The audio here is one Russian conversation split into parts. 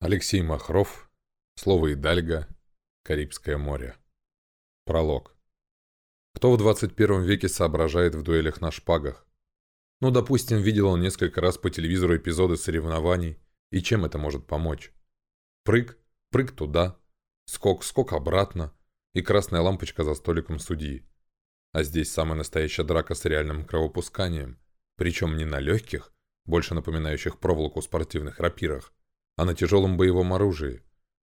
Алексей Махров. Слово Идальга. Карибское море. Пролог. Кто в 21 веке соображает в дуэлях на шпагах? Ну, допустим, видел он несколько раз по телевизору эпизоды соревнований, и чем это может помочь? Прыг, прыг туда, скок, скок обратно, и красная лампочка за столиком судьи. А здесь самая настоящая драка с реальным кровопусканием, причем не на легких, больше напоминающих проволоку спортивных рапирах, а на тяжелом боевом оружии.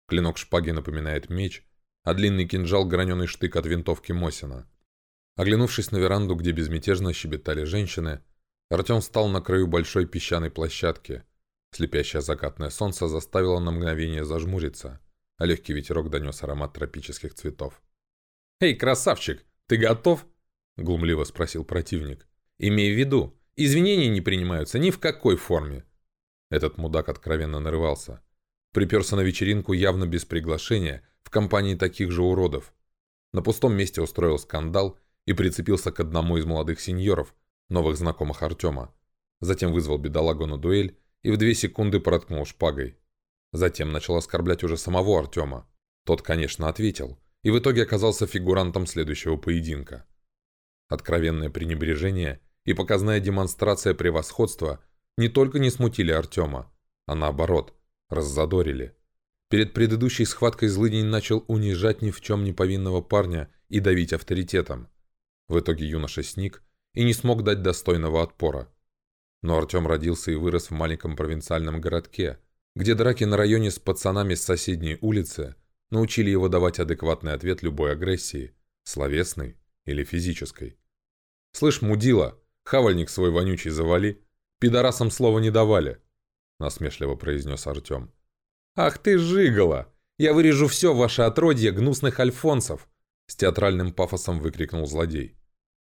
Клинок шпаги напоминает меч, а длинный кинжал – граненый штык от винтовки Мосина. Оглянувшись на веранду, где безмятежно щебетали женщины, Артем встал на краю большой песчаной площадки. Слепящее закатное солнце заставило на мгновение зажмуриться, а легкий ветерок донес аромат тропических цветов. «Эй, красавчик, ты готов?» – глумливо спросил противник. «Имей в виду, извинения не принимаются ни в какой форме. Этот мудак откровенно нарывался. Приперся на вечеринку явно без приглашения, в компании таких же уродов. На пустом месте устроил скандал и прицепился к одному из молодых сеньоров, новых знакомых Артема. Затем вызвал бедолагу на дуэль и в две секунды проткнул шпагой. Затем начал оскорблять уже самого Артема. Тот, конечно, ответил, и в итоге оказался фигурантом следующего поединка. Откровенное пренебрежение и показная демонстрация превосходства не только не смутили Артема, а наоборот, раззадорили. Перед предыдущей схваткой злыдень начал унижать ни в чем не повинного парня и давить авторитетом. В итоге юноша сник и не смог дать достойного отпора. Но Артем родился и вырос в маленьком провинциальном городке, где драки на районе с пацанами с соседней улицы научили его давать адекватный ответ любой агрессии, словесной или физической. «Слышь, мудила, хавальник свой вонючий завали, «Пидорасам слова не давали», — насмешливо произнес Артем. «Ах ты жигала! Я вырежу все ваше отродье гнусных альфонсов!» С театральным пафосом выкрикнул злодей.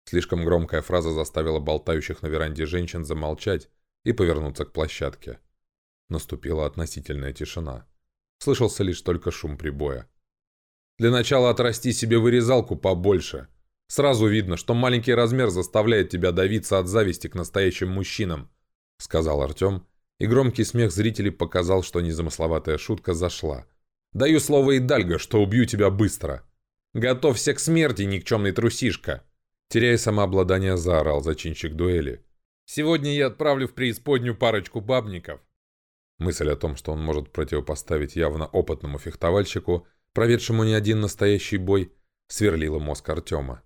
Слишком громкая фраза заставила болтающих на веранде женщин замолчать и повернуться к площадке. Наступила относительная тишина. Слышался лишь только шум прибоя. «Для начала отрасти себе вырезалку побольше. Сразу видно, что маленький размер заставляет тебя давиться от зависти к настоящим мужчинам. — сказал Артем, и громкий смех зрителей показал, что незамысловатая шутка зашла. «Даю слово Идальго, что убью тебя быстро!» «Готовься к смерти, никчемный трусишка!» Теряя самообладание, заорал зачинщик дуэли. «Сегодня я отправлю в преисподнюю парочку бабников!» Мысль о том, что он может противопоставить явно опытному фехтовальщику, проведшему не один настоящий бой, сверлила мозг Артема.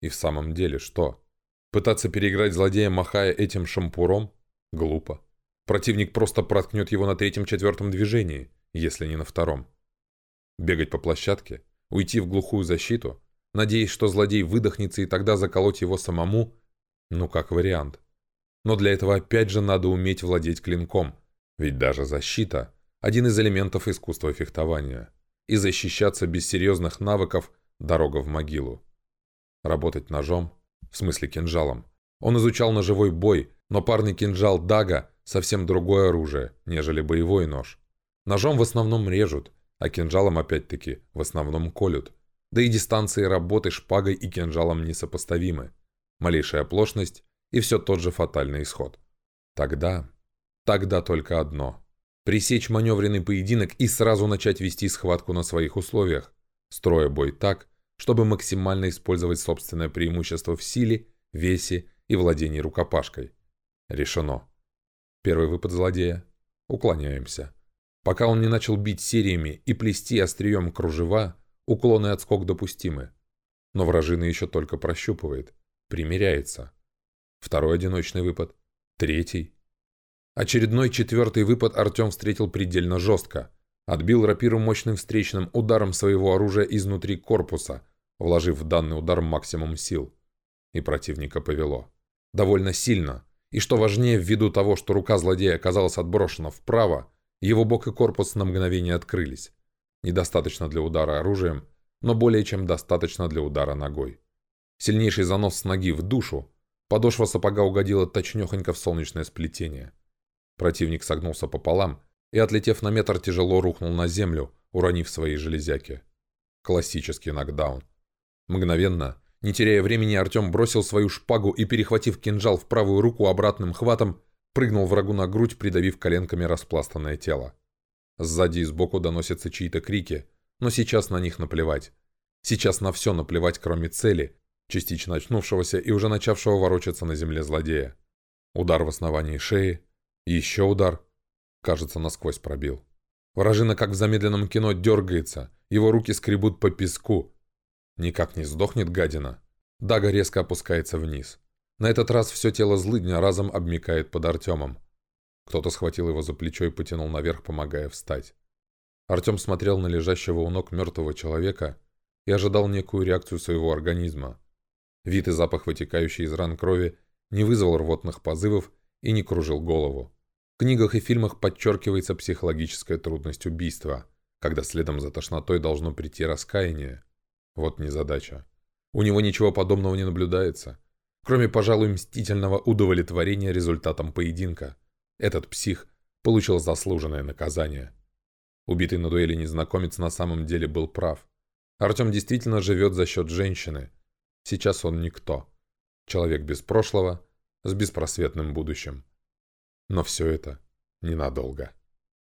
И в самом деле что? Пытаться переиграть злодея, махая этим шампуром? Глупо. Противник просто проткнет его на третьем-четвертом движении, если не на втором. Бегать по площадке, уйти в глухую защиту, надеясь, что злодей выдохнется и тогда заколоть его самому, ну как вариант. Но для этого опять же надо уметь владеть клинком, ведь даже защита – один из элементов искусства фехтования. И защищаться без серьезных навыков – дорога в могилу. Работать ножом, в смысле кинжалом. Он изучал ножевой бой – но парный кинжал Дага – совсем другое оружие, нежели боевой нож. Ножом в основном режут, а кинжалом опять-таки в основном колют. Да и дистанции работы шпагой и кинжалом несопоставимы. Малейшая оплошность и все тот же фатальный исход. Тогда, тогда только одно. Пресечь маневренный поединок и сразу начать вести схватку на своих условиях, строя бой так, чтобы максимально использовать собственное преимущество в силе, весе и владении рукопашкой. Решено. Первый выпад злодея. Уклоняемся. Пока он не начал бить сериями и плести острием кружева, уклон и отскок допустимы. Но вражина еще только прощупывает, примеряется. Второй одиночный выпад. Третий. Очередной четвертый выпад Артем встретил предельно жестко. Отбил рапиру мощным встречным ударом своего оружия изнутри корпуса, вложив в данный удар максимум сил. И противника повело. Довольно сильно, и что важнее, ввиду того, что рука злодея оказалась отброшена вправо, его бок и корпус на мгновение открылись. Недостаточно для удара оружием, но более чем достаточно для удара ногой. Сильнейший занос с ноги в душу, подошва сапога угодила точнёхонько в солнечное сплетение. Противник согнулся пополам и, отлетев на метр, тяжело рухнул на землю, уронив свои железяки. Классический нокдаун. Мгновенно не теряя времени, Артем бросил свою шпагу и, перехватив кинжал в правую руку обратным хватом, прыгнул врагу на грудь, придавив коленками распластанное тело. Сзади и сбоку доносятся чьи-то крики, но сейчас на них наплевать. Сейчас на все наплевать, кроме цели, частично очнувшегося и уже начавшего ворочаться на земле злодея. Удар в основании шеи, еще удар. Кажется, насквозь пробил. Вражина, как в замедленном кино, дергается, его руки скребут по песку. Никак не сдохнет гадина. Дага резко опускается вниз. На этот раз все тело злыдня разом обмикает под Артемом. Кто-то схватил его за плечо и потянул наверх, помогая встать. Артем смотрел на лежащего у ног мертвого человека и ожидал некую реакцию своего организма. Вид и запах, вытекающий из ран крови, не вызвал рвотных позывов и не кружил голову. В книгах и фильмах подчеркивается психологическая трудность убийства, когда следом за тошнотой должно прийти раскаяние. Вот незадача. У него ничего подобного не наблюдается, кроме, пожалуй, мстительного удовлетворения результатом поединка – этот псих получил заслуженное наказание. Убитый на дуэли незнакомец на самом деле был прав. Артем действительно живет за счет женщины. Сейчас он никто. Человек без прошлого, с беспросветным будущим. Но все это ненадолго.